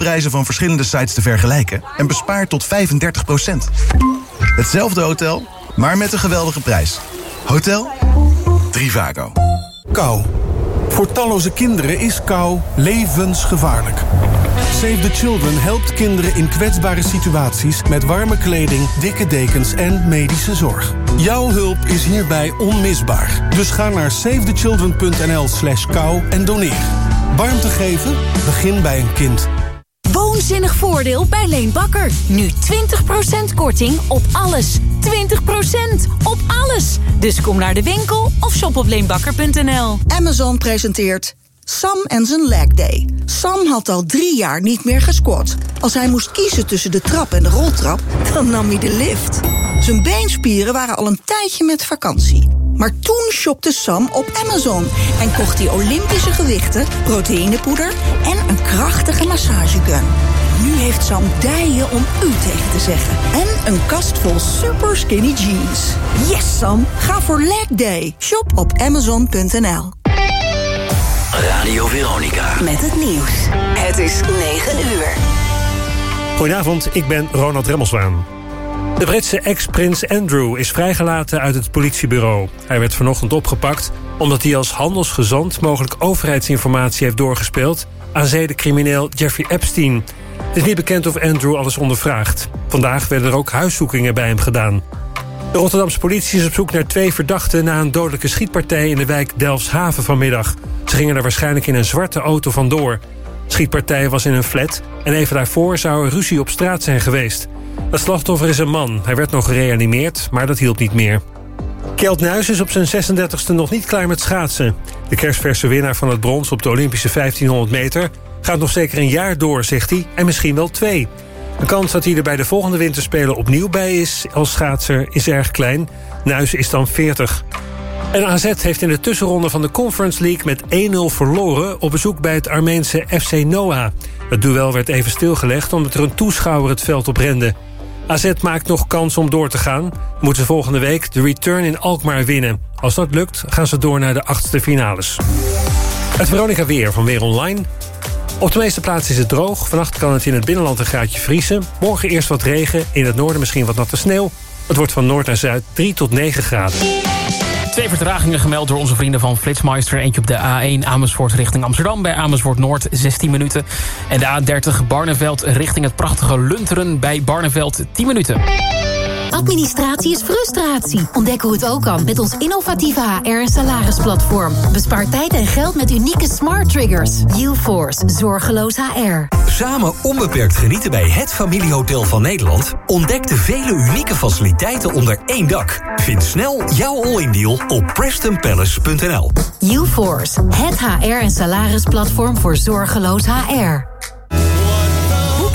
prijzen van verschillende sites te vergelijken... en bespaar tot 35% Hetzelfde hotel, maar met een geweldige prijs. Hotel Trivago. Kou. Voor talloze kinderen is kou levensgevaarlijk. Save the Children helpt kinderen in kwetsbare situaties... met warme kleding, dikke dekens en medische zorg. Jouw hulp is hierbij onmisbaar. Dus ga naar savethechildren.nl slash kou en doneer. Warmte geven? Begin bij een kind. Woonzinnig voordeel bij Leen Bakker. Nu 20% korting op alles. 20% op alles. Dus kom naar de winkel of shop op leenbakker.nl. Amazon presenteert Sam en zijn leg day. Sam had al drie jaar niet meer gesquat. Als hij moest kiezen tussen de trap en de roltrap, dan nam hij de lift. Zijn beenspieren waren al een tijdje met vakantie. Maar toen shopte Sam op Amazon en kocht hij Olympische gewichten, proteïnepoeder en een krachtige massagegun. Nu heeft Sam dijen om u tegen te zeggen. En een kast vol super skinny jeans. Yes, Sam. Ga voor leg day. Shop op amazon.nl. Radio Veronica. Met het nieuws. Het is 9 uur. Goedenavond, ik ben Ronald Remmelswaan. De Britse ex-prins Andrew is vrijgelaten uit het politiebureau. Hij werd vanochtend opgepakt omdat hij als handelsgezant... mogelijk overheidsinformatie heeft doorgespeeld... aan zedencrimineel Jeffrey Epstein. Het is niet bekend of Andrew alles ondervraagt. Vandaag werden er ook huiszoekingen bij hem gedaan. De Rotterdamse politie is op zoek naar twee verdachten... na een dodelijke schietpartij in de wijk Delfshaven vanmiddag. Ze gingen er waarschijnlijk in een zwarte auto vandoor. De schietpartij was in een flat en even daarvoor zou er ruzie op straat zijn geweest. Het slachtoffer is een man. Hij werd nog gereanimeerd, maar dat hielp niet meer. Kjeld Nuis is op zijn 36e nog niet klaar met schaatsen. De kerstverse winnaar van het brons op de Olympische 1500 meter... gaat nog zeker een jaar door, zegt hij, en misschien wel twee. De kans dat hij er bij de volgende winterspelen opnieuw bij is als schaatser is erg klein. Nuis is dan 40. En AZ heeft in de tussenronde van de Conference League met 1-0 verloren... op bezoek bij het Armeense FC Noah. Het duel werd even stilgelegd omdat er een toeschouwer het veld op rende. AZ maakt nog kans om door te gaan. Moeten volgende week de return in Alkmaar winnen. Als dat lukt, gaan ze door naar de achtste finales. Het Veronica Weer van Weer Online. Op de meeste plaatsen is het droog. Vannacht kan het in het binnenland een graadje vriezen. Morgen eerst wat regen, in het noorden misschien wat natte sneeuw. Het wordt van noord naar zuid 3 tot 9 graden. Twee vertragingen gemeld door onze vrienden van Flitsmeister. Eentje op de A1 Amersfoort richting Amsterdam bij Amersfoort Noord 16 minuten. En de A30 Barneveld richting het prachtige Lunteren bij Barneveld 10 minuten. Administratie is frustratie. Ontdek hoe het ook kan met ons innovatieve HR- en salarisplatform. Bespaar tijd en geld met unieke smart triggers. UForce, zorgeloos HR. Samen onbeperkt genieten bij het familiehotel van Nederland. Ontdek de vele unieke faciliteiten onder één dak. Vind snel jouw all-in deal op PrestonPalace.nl. UForce, het HR- en salarisplatform voor zorgeloos HR.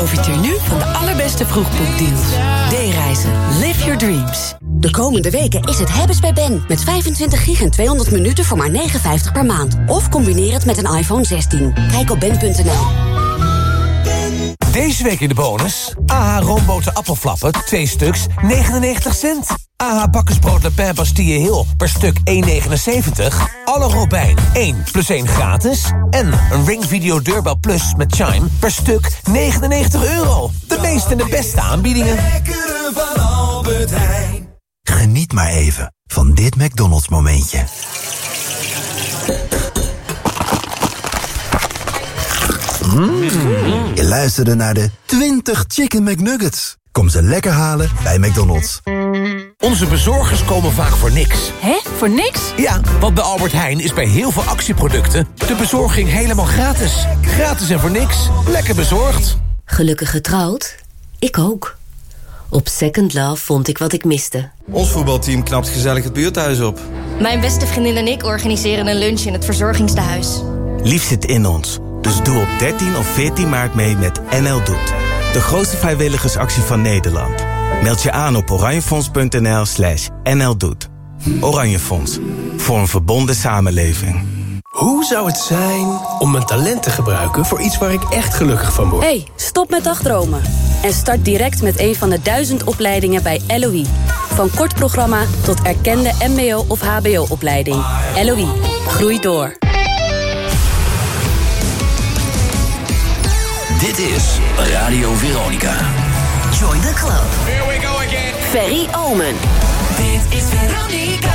Profiteer nu van de allerbeste vroegboekdeals. D-reizen. Live your dreams. De komende weken is het hebben's bij Ben. Met 25 gig en 200 minuten voor maar 59 per maand. Of combineer het met een iPhone 16. Kijk op ben.nl. Deze week in de bonus. AH roomboten appelflappen, 2 stuks, 99 cent. AH bakkersbrood Le Pen Bastille Hill per stuk 1,79. Alle Robijn 1 plus 1 gratis. En een Ring Video Deurbel Plus met Chime per stuk 99 euro. De meeste en de beste aanbiedingen. van Albert Heijn. Geniet maar even van dit McDonald's momentje. Mm. Je luisterde naar de 20 Chicken McNuggets. Kom ze lekker halen bij McDonald's. Onze bezorgers komen vaak voor niks. Hè? Voor niks? Ja, want bij Albert Heijn is bij heel veel actieproducten... de bezorging helemaal gratis. Gratis en voor niks. Lekker bezorgd. Gelukkig getrouwd? Ik ook. Op Second Love vond ik wat ik miste. Ons voetbalteam knapt gezellig het buurthuis op. Mijn beste vriendin en ik organiseren een lunch in het verzorgingstehuis. Lief zit in ons. Dus doe op 13 of 14 maart mee met NL Doet. De grootste vrijwilligersactie van Nederland. Meld je aan op oranjefonds.nl slash nldoet. Oranje Fonds. Voor een verbonden samenleving. Hoe zou het zijn om mijn talent te gebruiken voor iets waar ik echt gelukkig van word? hey, stop met dagdromen. En start direct met een van de duizend opleidingen bij LOE. Van kort programma tot erkende mbo- of hbo-opleiding. LOE. Groei door. Dit is Radio Veronica. Join the club. Here we go again. Ferry Omen. Dit is Veronica.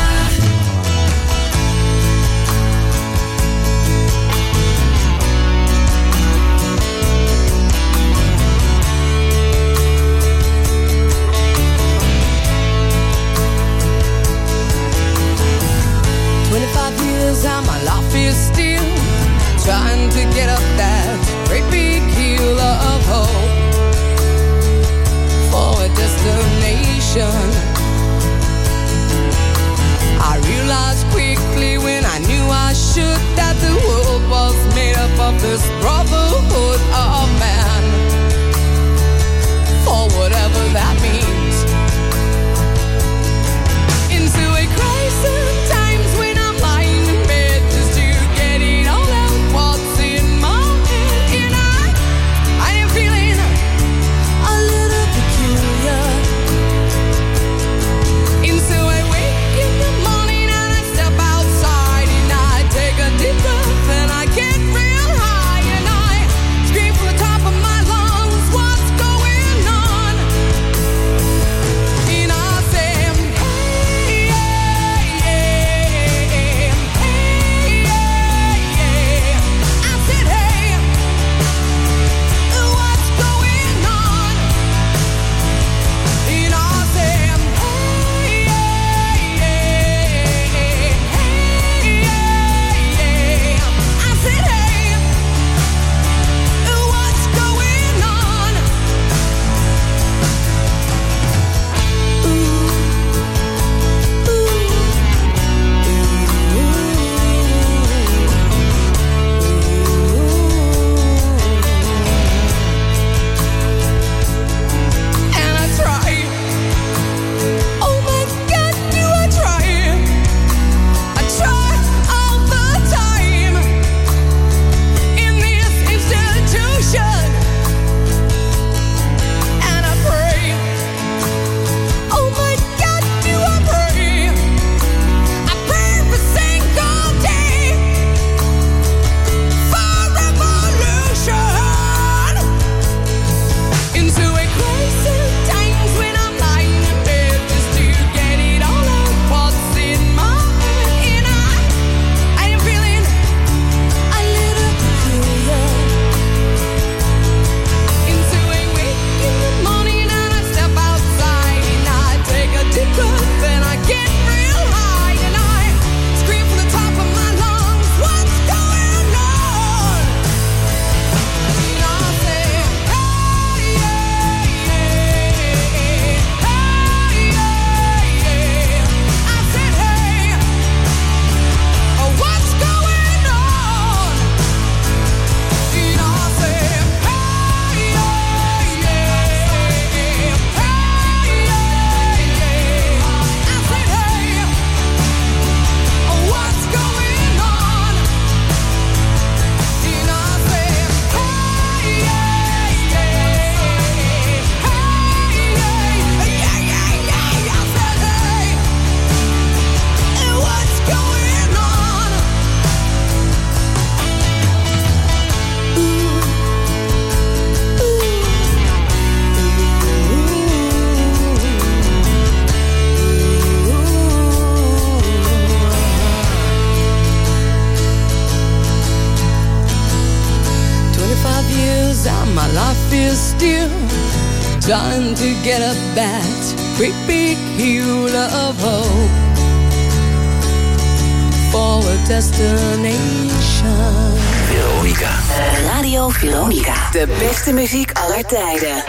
Twenty-five years and my life is still trying to get up that great big of hope for a destination. I realized quickly when I knew I should that the world was made up of this brotherhood of man. For whatever that means. Get up that great big hill of hope for a destination. Veronica. Radio Veronica. De beste muziek aller tijden.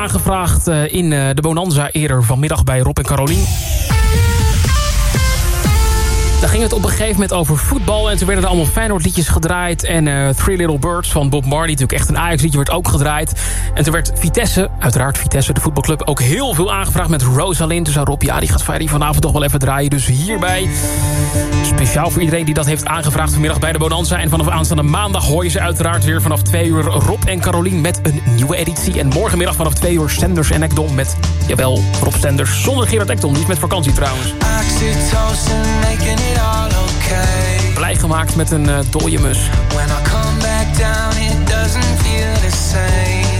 Aangevraagd eh, in eh, de Bonanza eerder vanmiddag bij Rob en Carolien. Daar ging het op een gegeven moment over voetbal. En toen werden er allemaal Feyenoord liedjes gedraaid. En eh, Three Little Birds van Bob Marley, natuurlijk echt een Ajax liedje, werd ook gedraaid. En toen werd Vitesse, uiteraard Vitesse, de voetbalclub, ook heel veel aangevraagd met Rosalind. Dus Rob, ja, die gaat vanavond toch wel even draaien. Dus hierbij, speciaal voor iedereen die dat heeft aangevraagd vanmiddag bij de Bonanza. En vanaf aanstaande maandag hoor je ze uiteraard weer vanaf 2 uur Rob en Carolien met een nieuwe editie. En morgenmiddag vanaf 2 uur Senders en Ekdom met, jawel, Rob Senders. Zonder Gerard Ekdom, niet met vakantie trouwens. Oxytocin making it all okay. Blij gemaakt met een uh, dode mus. When I come back down, it doesn't feel the same.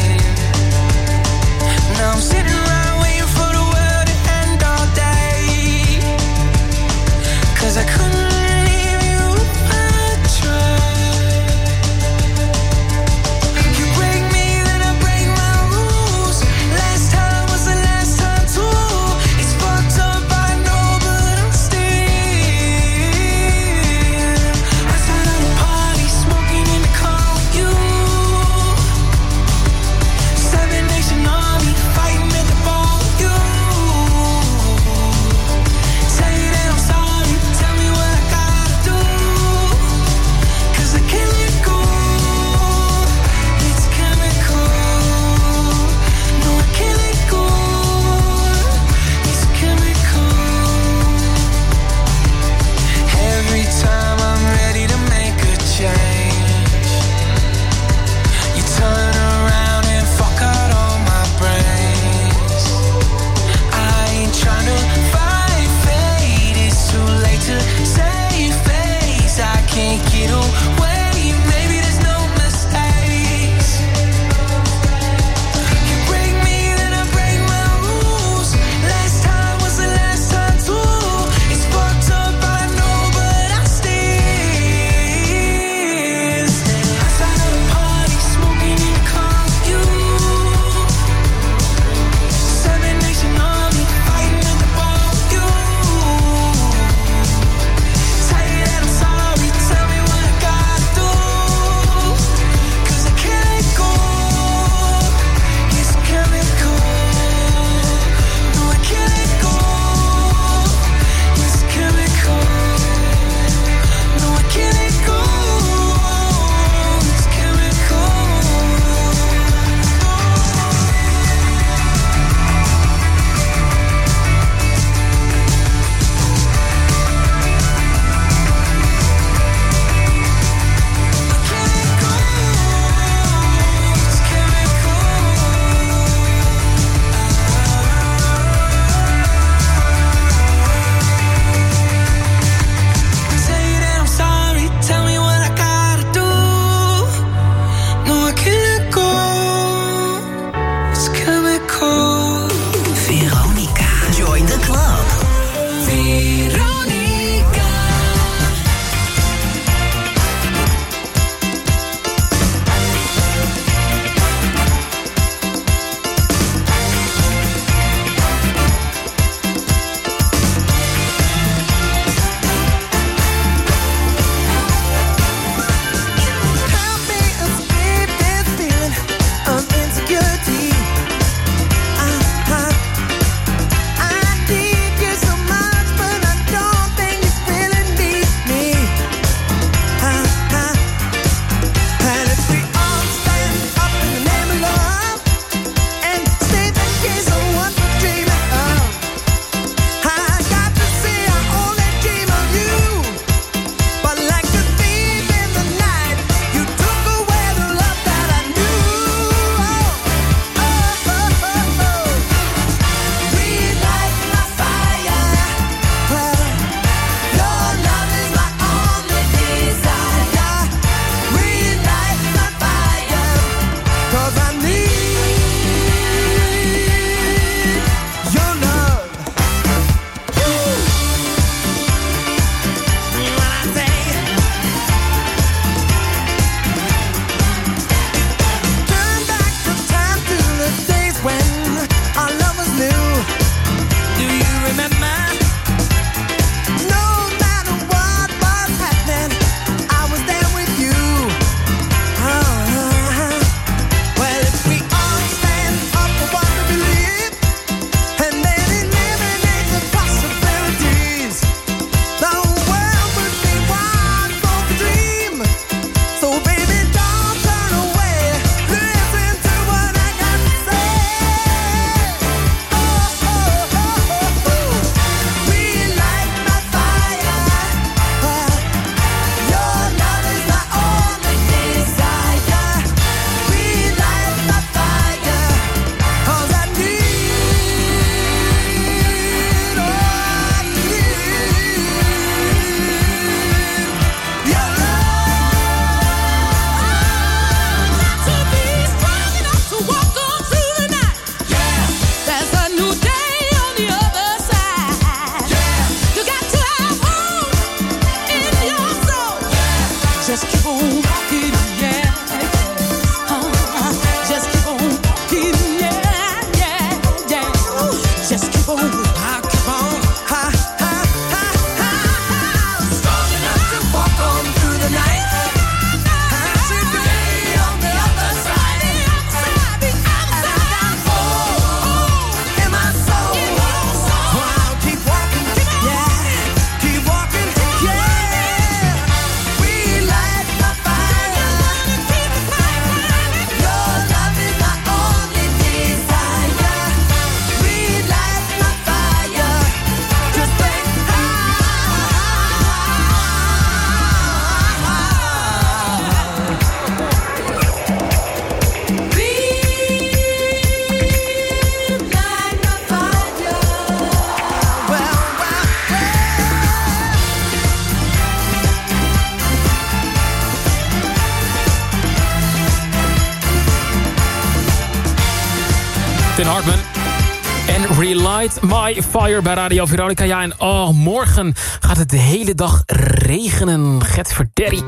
Light My Fire bij Radio Veronica. Ja, en oh, morgen gaat het de hele dag regenen. Get verderrie.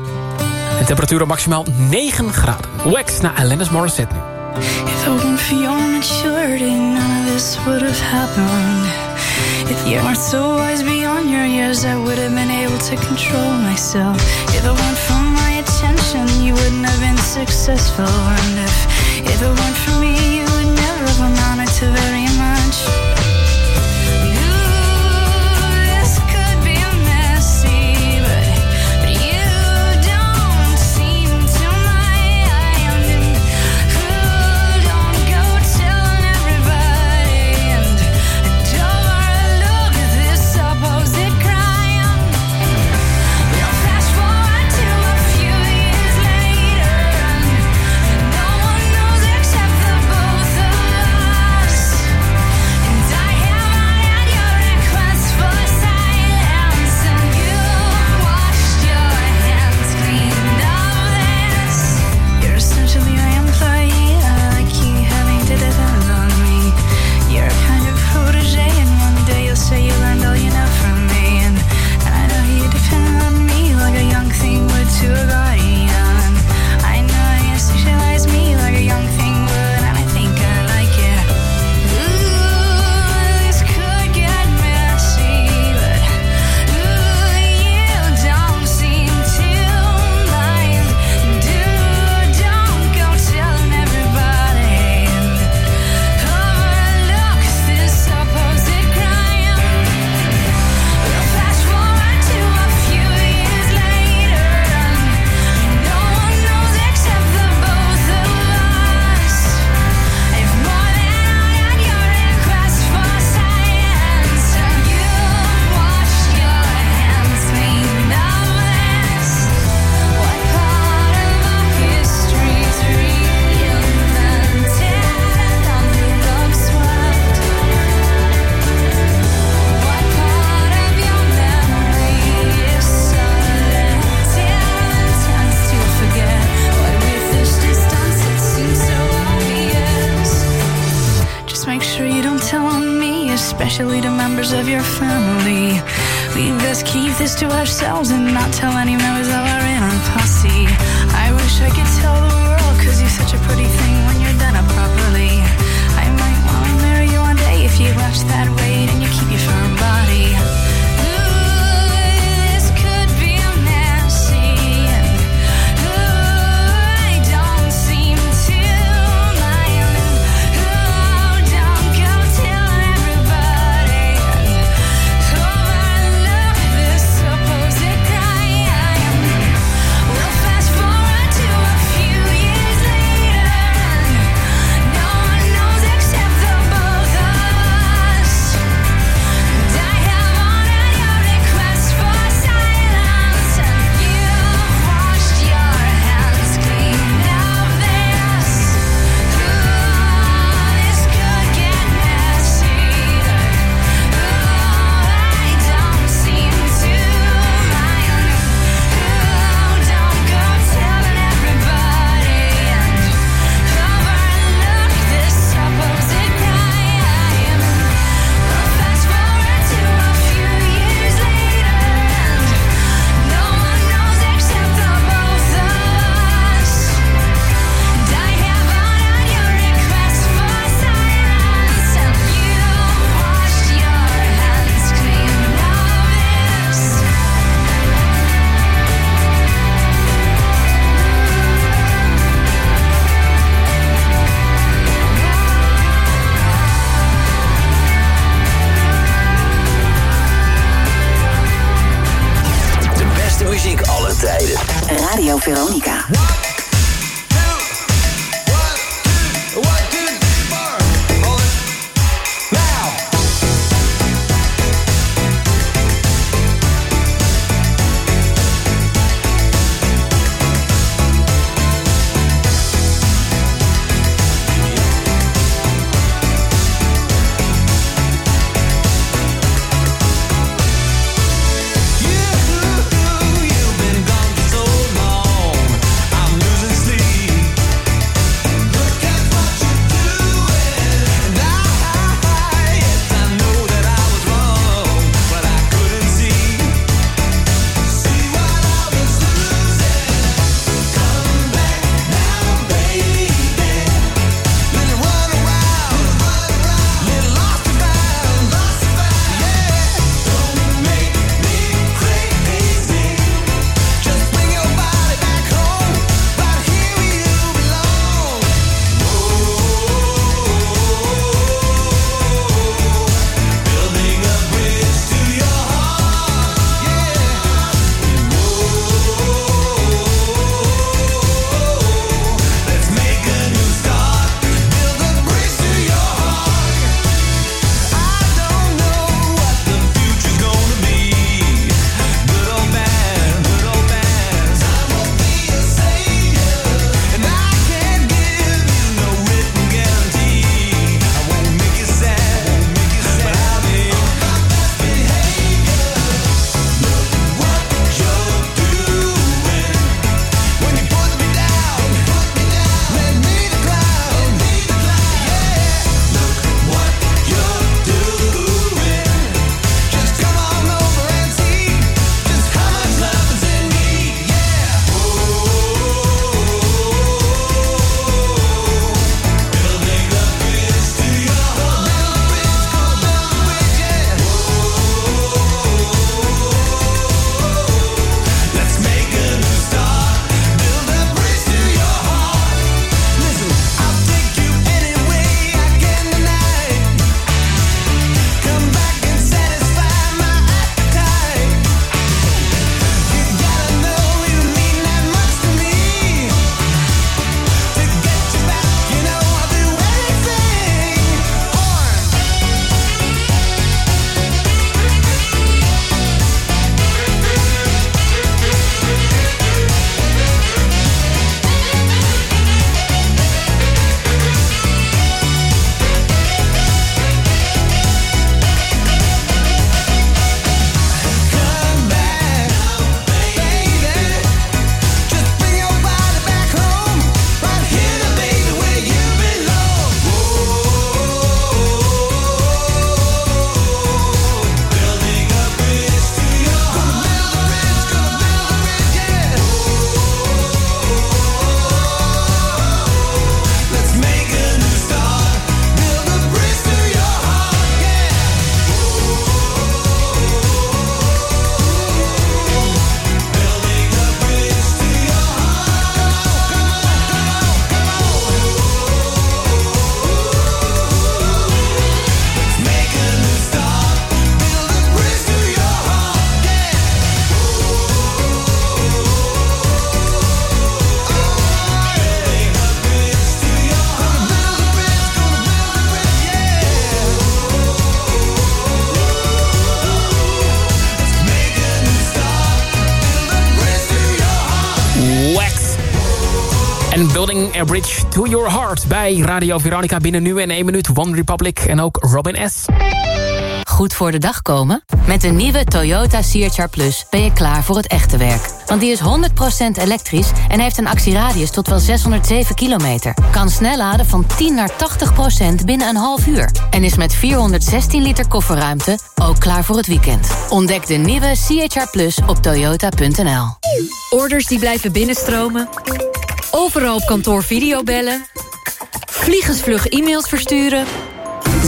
En maximaal 9 graden. Wax naar Alanis Morissette nu. If it wasn't for your maturity, none of this would have happened. If you weren't so wise beyond your years, I would have been able to control myself. If it weren't for my attention, you wouldn't have been successful. And if, if it weren't for me, you would never have amounted to very keep this to ourselves and not tell any members of our inner posse. I wish I could tell the world, cause you're such a pretty thing when you're done up properly. I might wanna marry you one day if you watch that weight and you keep Veronica. Building a Bridge to Your Heart bij Radio Veronica binnen nu en 1 minuut. One Republic en ook Robin S. Goed voor de dag komen? Met de nieuwe Toyota CHR Plus ben je klaar voor het echte werk. Want die is 100% elektrisch en heeft een actieradius tot wel 607 kilometer. Kan snel laden van 10 naar 80% binnen een half uur. En is met 416 liter kofferruimte ook klaar voor het weekend. Ontdek de nieuwe CHR Plus op toyota.nl. Orders die blijven binnenstromen. Overal op kantoor videobellen. Vliegensvlug e-mails versturen.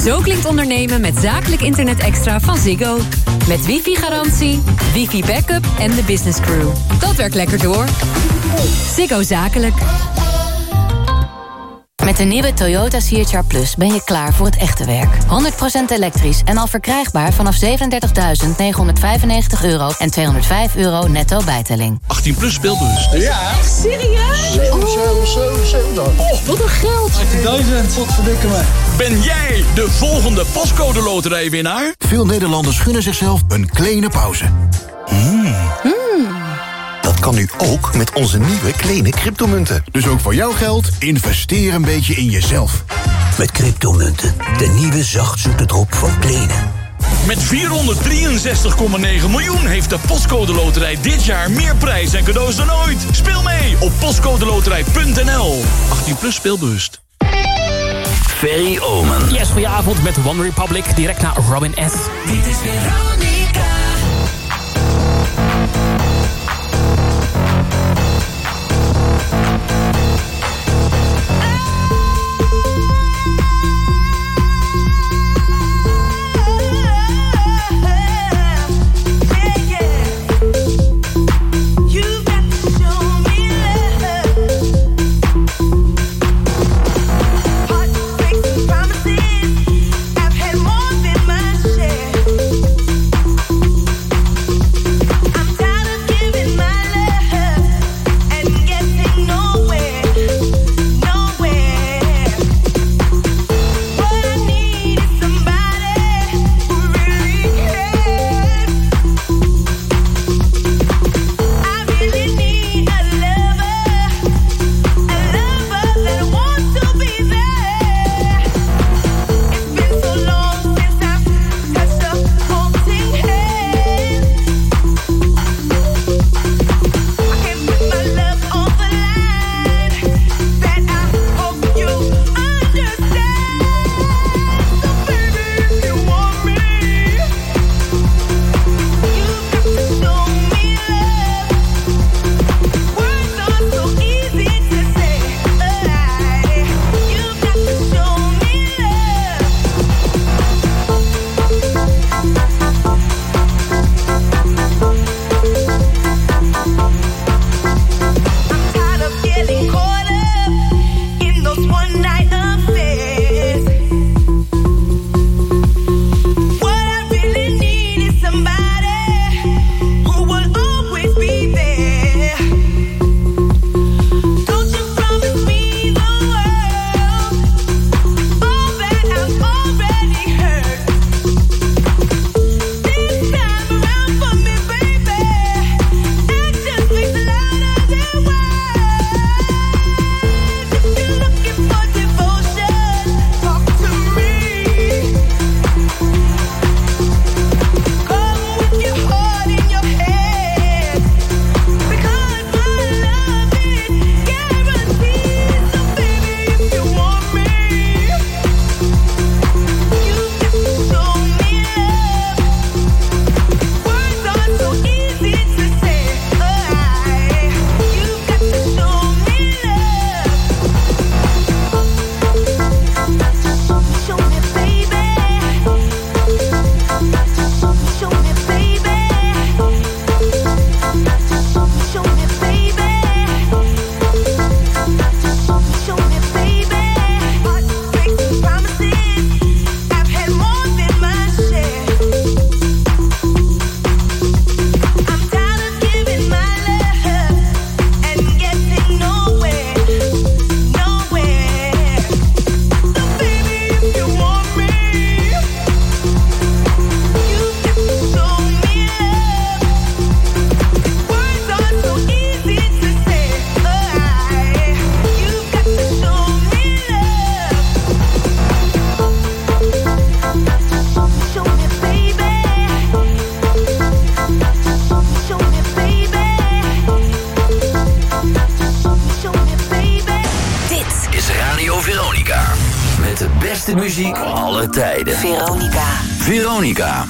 Zo klinkt ondernemen met zakelijk internet extra van Ziggo. Met wifi-garantie, wifi-backup en de business crew. Dat werkt lekker door. Ziggo Zakelijk. Met de nieuwe Toyota CHR Plus ben je klaar voor het echte werk. 100% elektrisch en al verkrijgbaar vanaf 37.995 euro en 205 euro netto bijtelling. 18 plus speelbus. Ja. serieus? 7, 7, 7, 7 dan. Oh, wat een geld. 18.000. Wat verdikken me. Ben jij de volgende pascode loterijwinnaar? Veel Nederlanders gunnen zichzelf een kleine pauze. Hmm. Dat kan nu ook met onze nieuwe kleine cryptomunten. Dus ook voor jouw geld, investeer een beetje in jezelf. Met cryptomunten, de nieuwe zachtzoete drop van Kleene. Met 463,9 miljoen heeft de Postcode Loterij dit jaar meer prijs en cadeaus dan ooit. Speel mee op postcodeloterij.nl. 18 plus speelbewust. Ferry Omen. Yes, goedenavond met One Republic, direct naar Robin S. Dit is Veronica. Muziek. Alle tijden. Veronica. Veronica.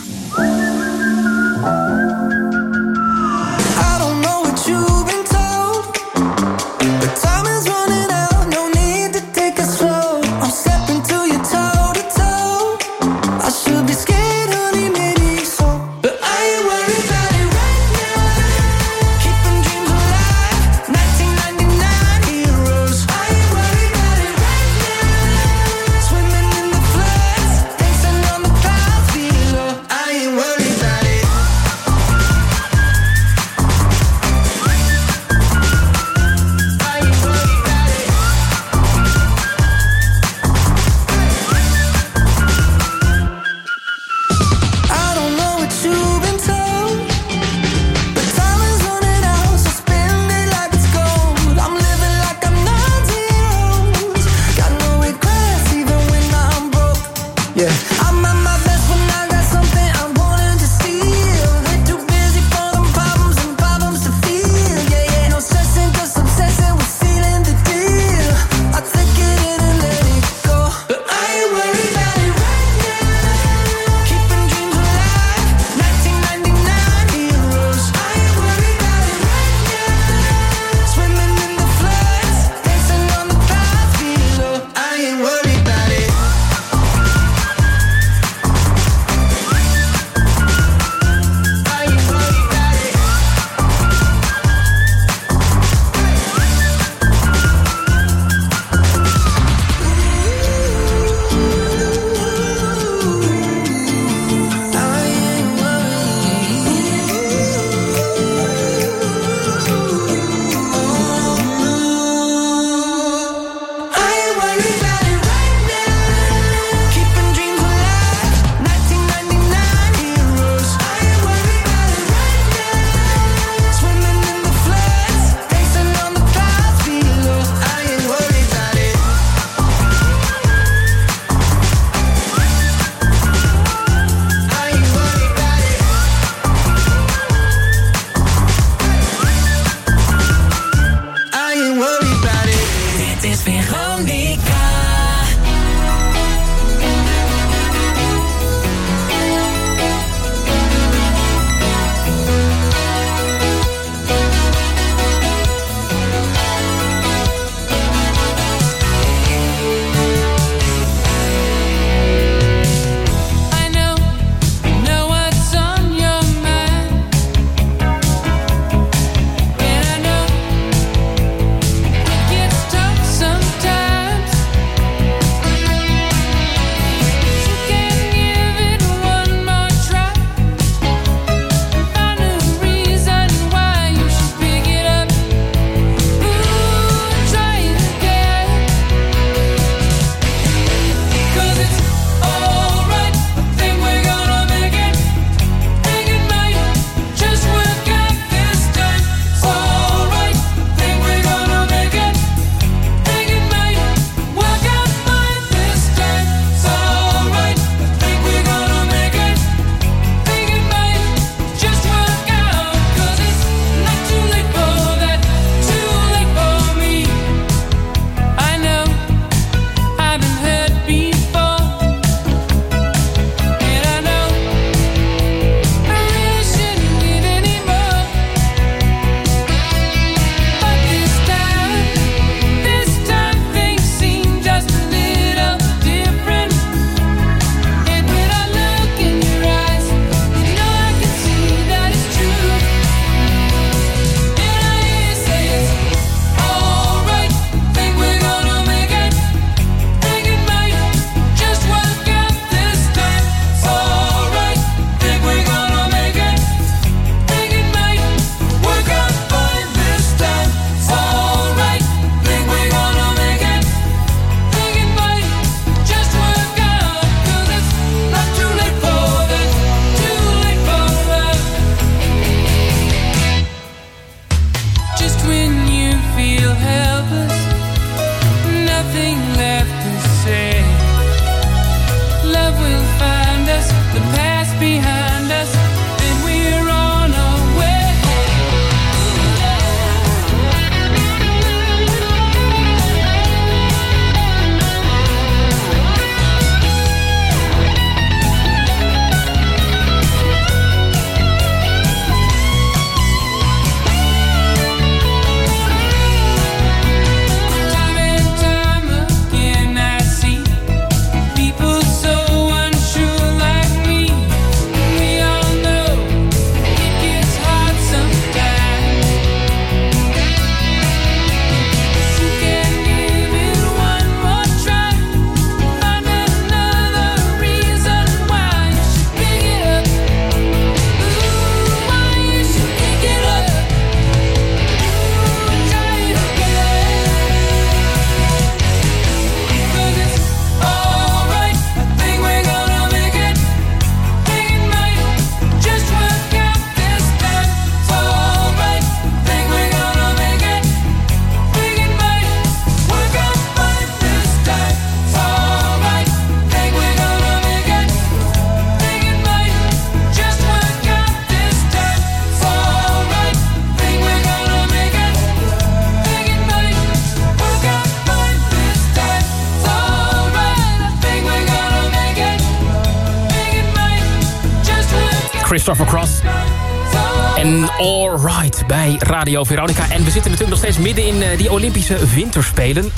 Radio Veronica. En we zitten natuurlijk nog steeds midden in eh, die Olympische Winterspelen.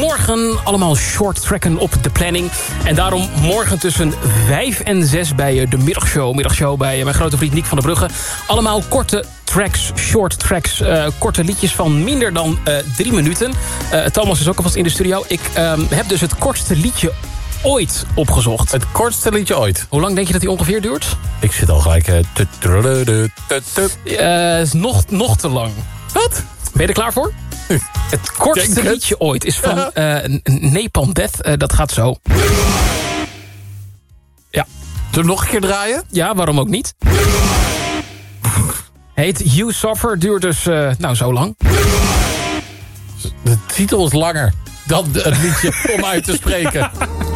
Morgen allemaal short tracken op de planning. En daarom morgen tussen 5 en 6 bij eh, de middagshow. Middagshow bij eh, mijn grote vriend Nick van der Brugge. Allemaal korte tracks, short tracks, korte liedjes van minder dan drie minuten. Thomas is ook alvast in de studio. Ik ehm, heb dus het kortste liedje ooit opgezocht. Het kortste liedje ooit? Hoe lang denk je dat die ongeveer duurt? Ik zit al gelijk... Eh, is nog, nog te lang. Wat? Ben je er klaar voor? Het kortste liedje ooit is van eh Nepal Death. Dat gaat zo. Ja. Zullen nog een keer draaien? Ja, waarom ook niet? Heet You Suffer, duurt dus nou zo lang. De titel is langer dan het liedje om uit te spreken.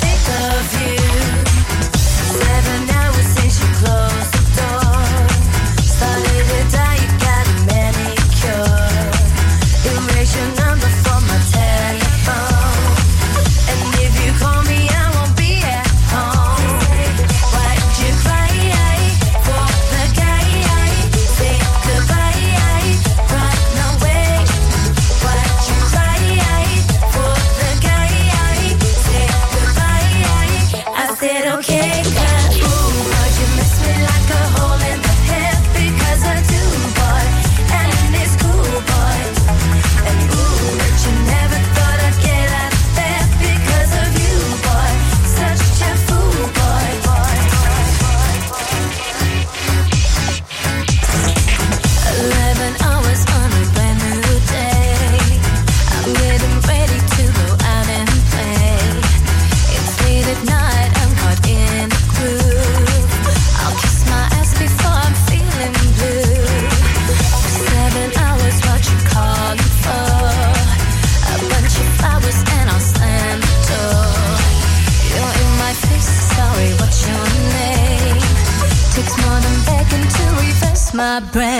my breath.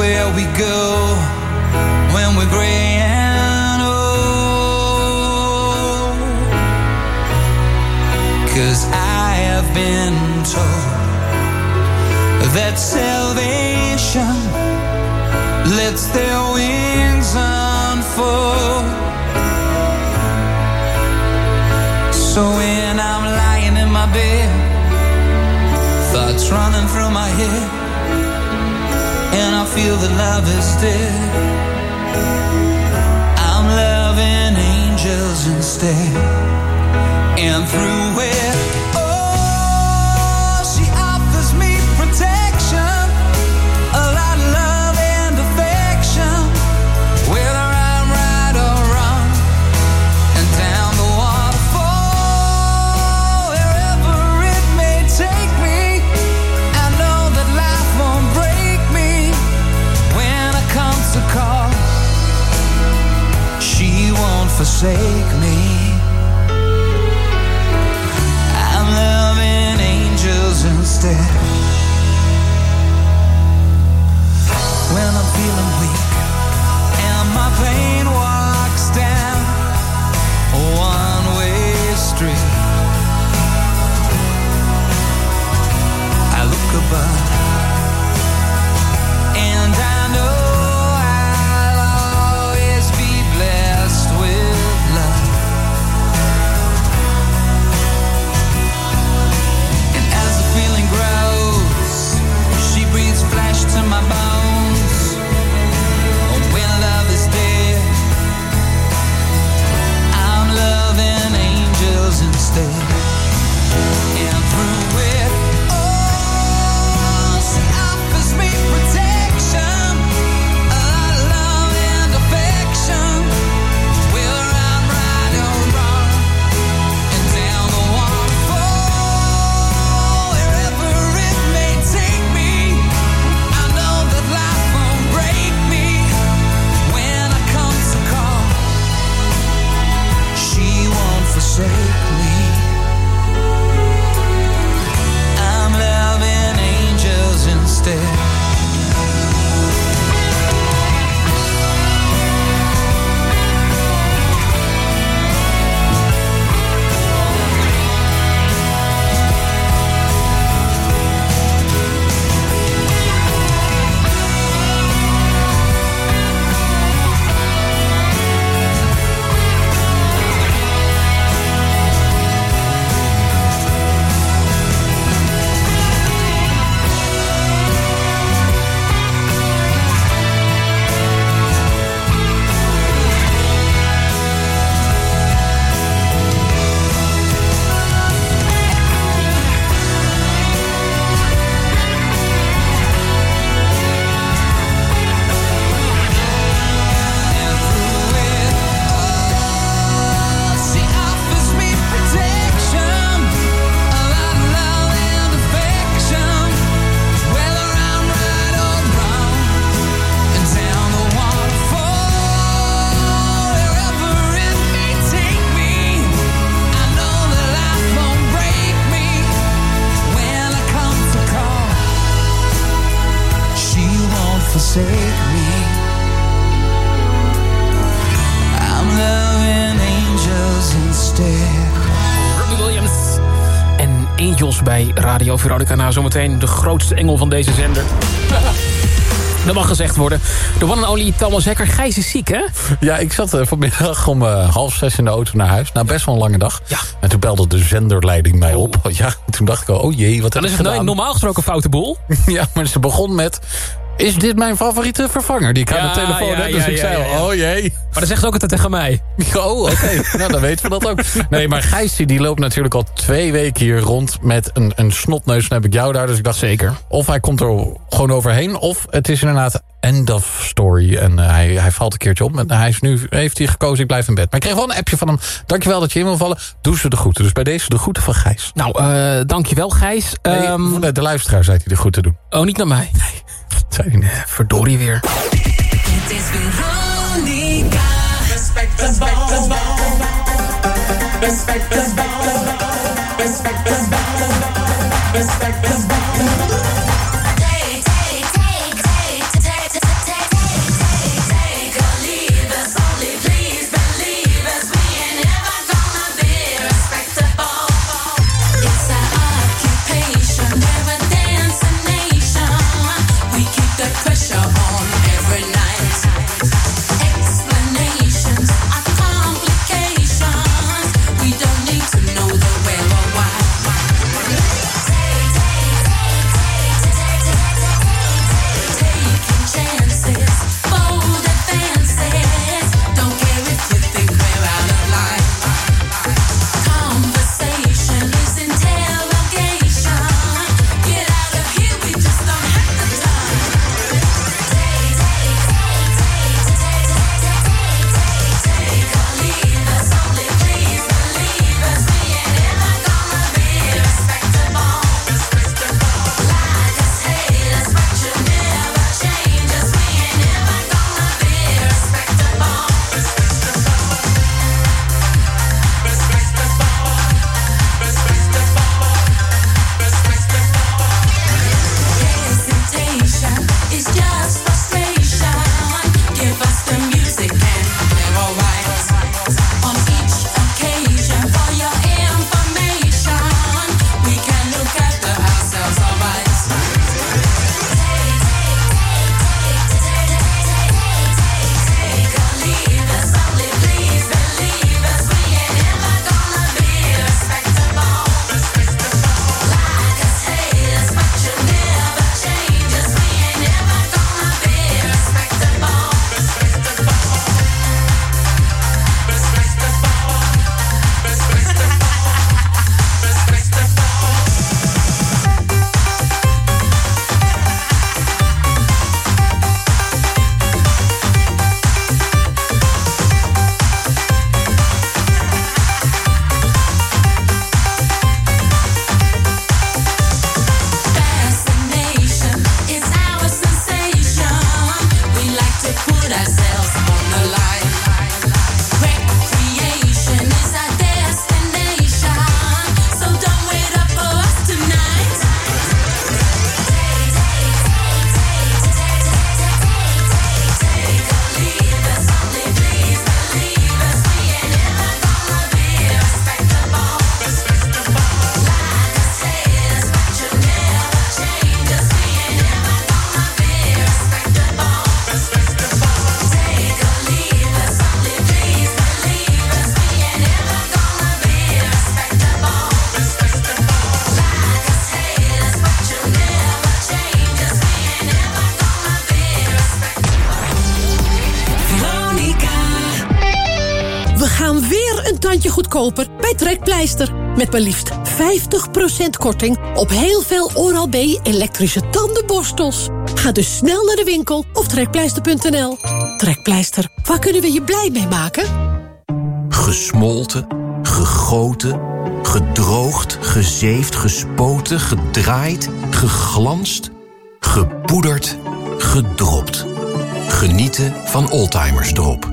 where we go. love is dead. I'm loving angels instead. Take. Radio Veronica. Na zometeen de grootste engel van deze zender. Dat mag gezegd worden. De one and only Thomas Hekker. Gijs is ziek, hè? Ja, ik zat eh, vanmiddag om eh, half zes in de auto naar huis. Nou, best wel een lange dag. Ja. En toen belde de zenderleiding mij op. Ja, toen dacht ik al, oh jee, wat Dan heb is ik het nou gedaan? normaal gesproken een foute boel. Ja, maar ze begon met... Is dit mijn favoriete vervanger die ik aan de telefoon ja, heb? Dus ik zei al, oh jee. Maar dan zegt ze ook altijd tegen mij. Oh, oké. nou, dan weten we dat ook. Nee, maar Gijs die loopt natuurlijk al twee weken hier rond... met een, een snotneus. Dan heb ik jou daar, dus ik dacht zeker. Of hij komt er gewoon overheen... of het is inderdaad end of story. En eh, hij, hij valt een keertje op. En hij is nu, heeft hij gekozen, ik blijf in bed. Maar ik kreeg wel een appje van hem. Dankjewel dat je in wil vallen. Doe ze de groeten. Dus bij deze de groeten van Gijs. Nou, eh dankjewel Gijs. Nee, Ehm, de luisteraar zei hij de groeten doen. oh, niet naar mij. Nee, zijn eh, verdorie weer. Respect is Respect. Respect, respect. Respect. Pressure on Met maar liefst 50% korting op heel veel Oral-B elektrische tandenborstels. Ga dus snel naar de winkel of trekpleister.nl. Trekpleister, waar kunnen we je blij mee maken? Gesmolten, gegoten, gedroogd, gezeefd, gespoten, gedraaid, geglanst, gepoederd, gedropt. Genieten van Oldtimers Drop.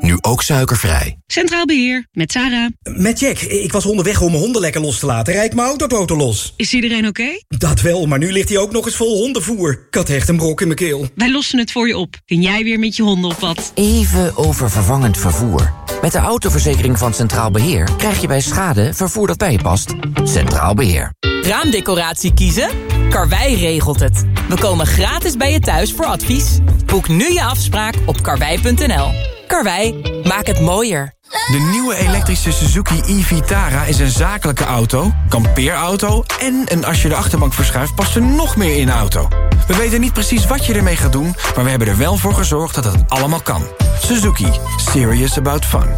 Nu ook suikervrij. Centraal Beheer, met Sarah. Met Jack. Ik was onderweg om mijn honden lekker los te laten. Rijd mijn autoboten los. Is iedereen oké? Dat wel, maar nu ligt hij ook nog eens vol hondenvoer. Ik had echt een brok in mijn keel. Wij lossen het voor je op. Kun jij weer met je honden op wat? Even over vervangend vervoer. Met de autoverzekering van Centraal Beheer krijg je bij schade vervoer dat bij je past. Centraal Beheer. Raamdecoratie kiezen? Karwei regelt het. We komen gratis bij je thuis voor advies. Boek nu je afspraak op karwei.nl. Karwei, maak het mooier. De nieuwe elektrische Suzuki e-Vitara is een zakelijke auto, kampeerauto... en een als je de achterbank verschuift past er nog meer in de auto. We weten niet precies wat je ermee gaat doen... maar we hebben er wel voor gezorgd dat het allemaal kan. Suzuki. Serious about fun.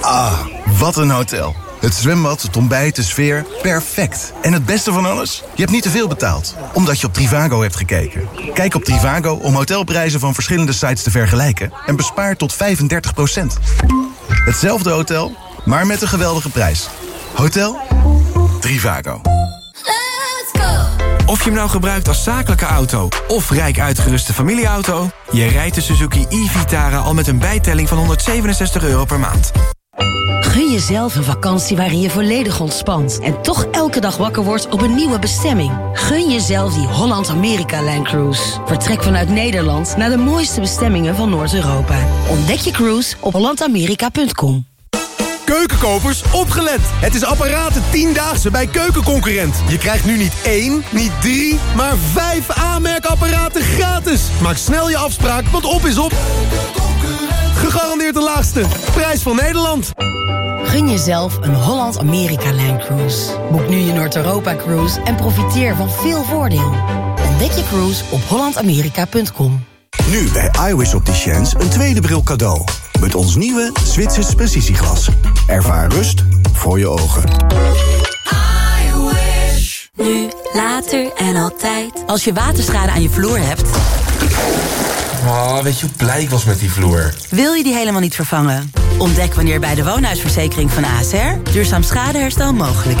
Ah, wat een hotel. Het zwembad, het ontbijt, de sfeer, perfect. En het beste van alles? Je hebt niet te veel betaald, omdat je op Trivago hebt gekeken. Kijk op Trivago om hotelprijzen van verschillende sites te vergelijken... en bespaar tot 35% Hetzelfde hotel, maar met een geweldige prijs. Hotel Trivago. Of je hem nou gebruikt als zakelijke auto of rijk uitgeruste familieauto... je rijdt de Suzuki e-Vitara al met een bijtelling van 167 euro per maand. Jezelf een vakantie waarin je volledig ontspant... en toch elke dag wakker wordt op een nieuwe bestemming. Gun jezelf die Holland-Amerika-Line Cruise. Vertrek vanuit Nederland naar de mooiste bestemmingen van Noord-Europa. Ontdek je cruise op hollandamerika.com. Keukenkopers, opgelet! Het is apparaten 10-daagse bij Keukenconcurrent. Je krijgt nu niet één, niet drie, maar vijf aanmerkapparaten gratis. Maak snel je afspraak, want op is op. Gegarandeerd de laagste. Prijs van Nederland. Gun jezelf een Holland-Amerika-Line Cruise. Boek nu je Noord-Europa-cruise en profiteer van veel voordeel. Ontdek je cruise op hollandamerika.com. Nu bij iWis Opticians een tweede bril cadeau. Met ons nieuwe Zwitsers precisieglas. Ervaar rust voor je ogen. Nu, later en altijd. Als je waterschade aan je vloer hebt... Oh, weet je hoe blij ik was met die vloer? Wil je die helemaal niet vervangen? Ontdek wanneer bij de woonhuisverzekering van ASR duurzaam schadeherstel mogelijk is.